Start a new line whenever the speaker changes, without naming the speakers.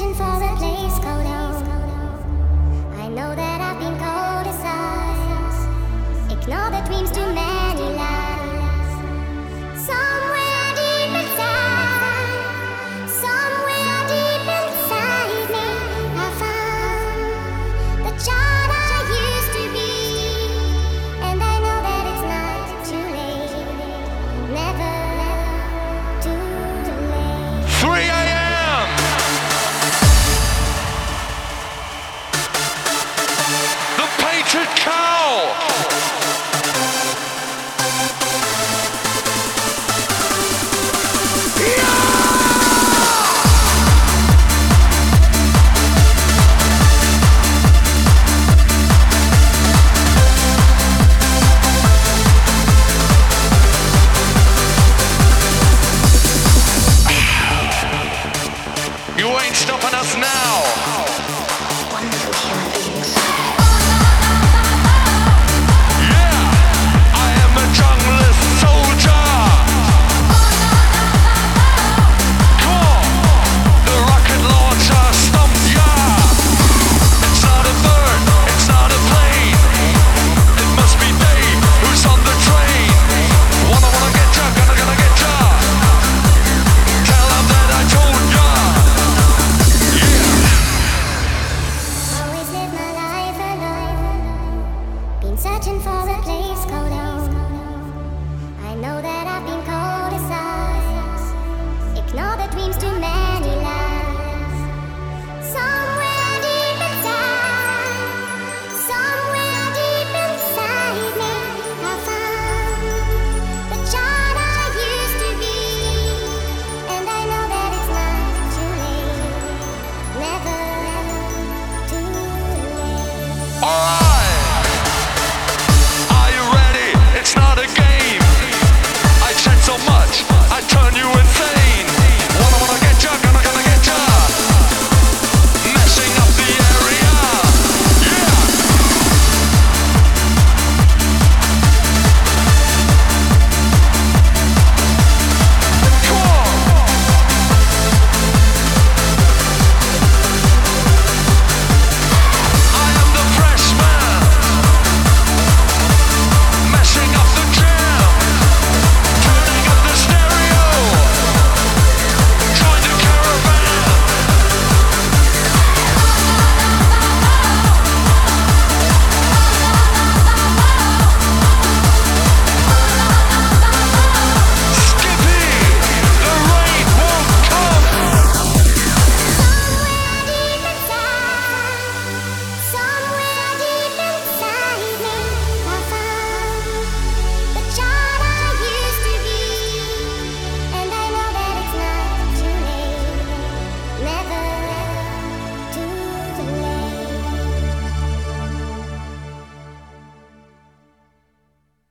searching for
You ain't stopping us now.